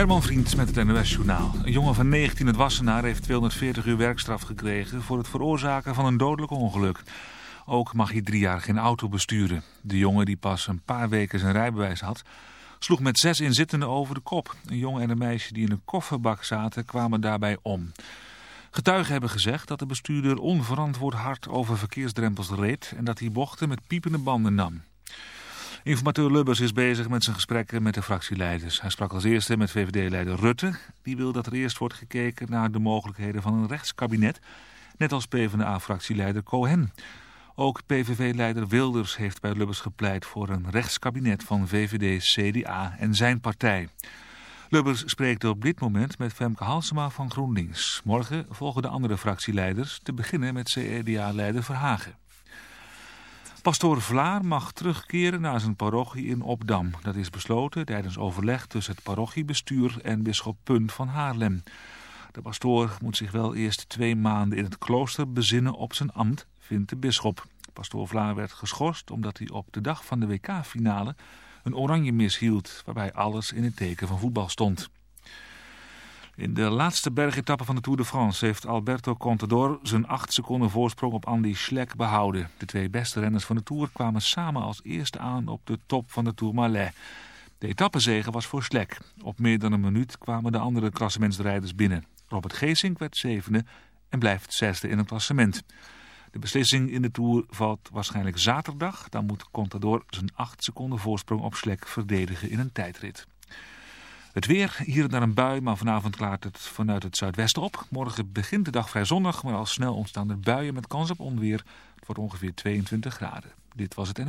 Herman Vriend met het NOS-journaal. Een jongen van 19 uit Wassenaar heeft 240 uur werkstraf gekregen... voor het veroorzaken van een dodelijk ongeluk. Ook mag hij drie jaar geen auto besturen. De jongen, die pas een paar weken zijn rijbewijs had... sloeg met zes inzittenden over de kop. Een jongen en een meisje die in een kofferbak zaten kwamen daarbij om. Getuigen hebben gezegd dat de bestuurder onverantwoord hard over verkeersdrempels reed... en dat hij bochten met piepende banden nam. Informateur Lubbers is bezig met zijn gesprekken met de fractieleiders. Hij sprak als eerste met VVD-leider Rutte. Die wil dat er eerst wordt gekeken naar de mogelijkheden van een rechtskabinet. Net als PvdA-fractieleider Cohen. Ook PVV-leider Wilders heeft bij Lubbers gepleit voor een rechtskabinet van VVD, CDA en zijn partij. Lubbers spreekt op dit moment met Femke Halsema van GroenLinks. Morgen volgen de andere fractieleiders, te beginnen met CDA-leider Verhagen. Pastoor Vlaar mag terugkeren naar zijn parochie in Opdam. Dat is besloten tijdens overleg tussen het parochiebestuur en bisschop Punt van Haarlem. De pastoor moet zich wel eerst twee maanden in het klooster bezinnen op zijn ambt, vindt de bisschop. Pastoor Vlaar werd geschorst omdat hij op de dag van de WK-finale een oranje mis hield, waarbij alles in het teken van voetbal stond. In de laatste bergetappe van de Tour de France heeft Alberto Contador zijn 8 seconden voorsprong op Andy Schleck behouden. De twee beste renners van de Tour kwamen samen als eerste aan op de top van de Tourmalet. De etappezege was voor Schleck. Op meer dan een minuut kwamen de andere klassementsrijders binnen. Robert Geesink werd zevende en blijft zesde in het klassement. De beslissing in de Tour valt waarschijnlijk zaterdag. Dan moet Contador zijn 8 seconden voorsprong op Schleck verdedigen in een tijdrit. Het weer, hier en daar een bui, maar vanavond klaart het vanuit het zuidwesten op. Morgen begint de dag vrij zonnig, maar al snel ontstaan er buien met kans op onweer. Het wordt ongeveer 22 graden. Dit was het en...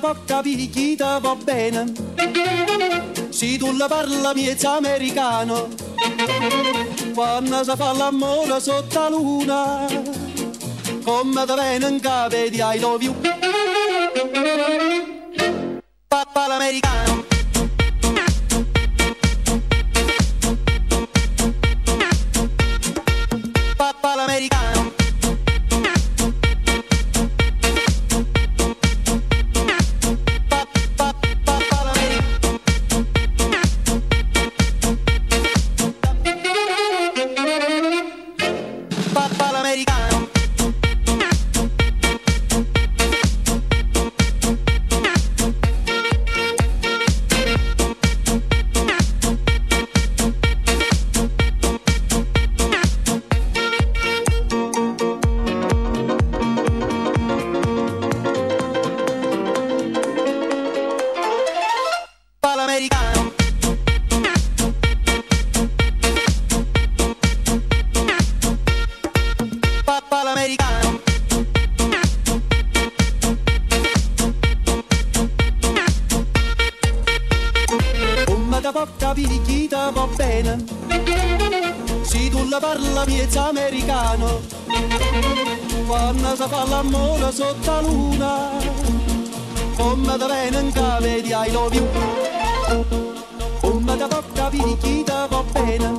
Porta picchita va bene. Se tu la parla miezza americano Quando si fa l'amore sotto la luna Come bene in capo di I love you Papà l'americano Come da venen vedi I love you. Come da porta vini ti va bene.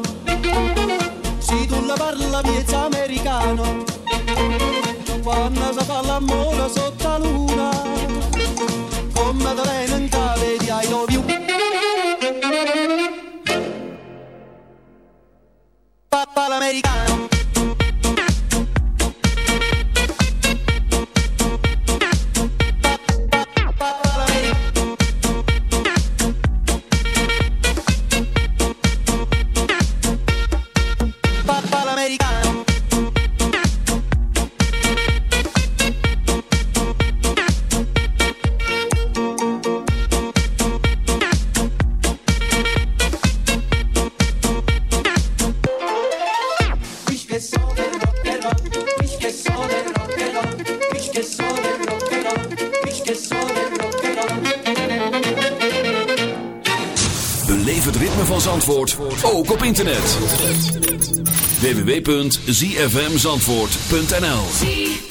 Se tu la parla piezza americano. Quando si fa l'amore www.zfmzandvoort.nl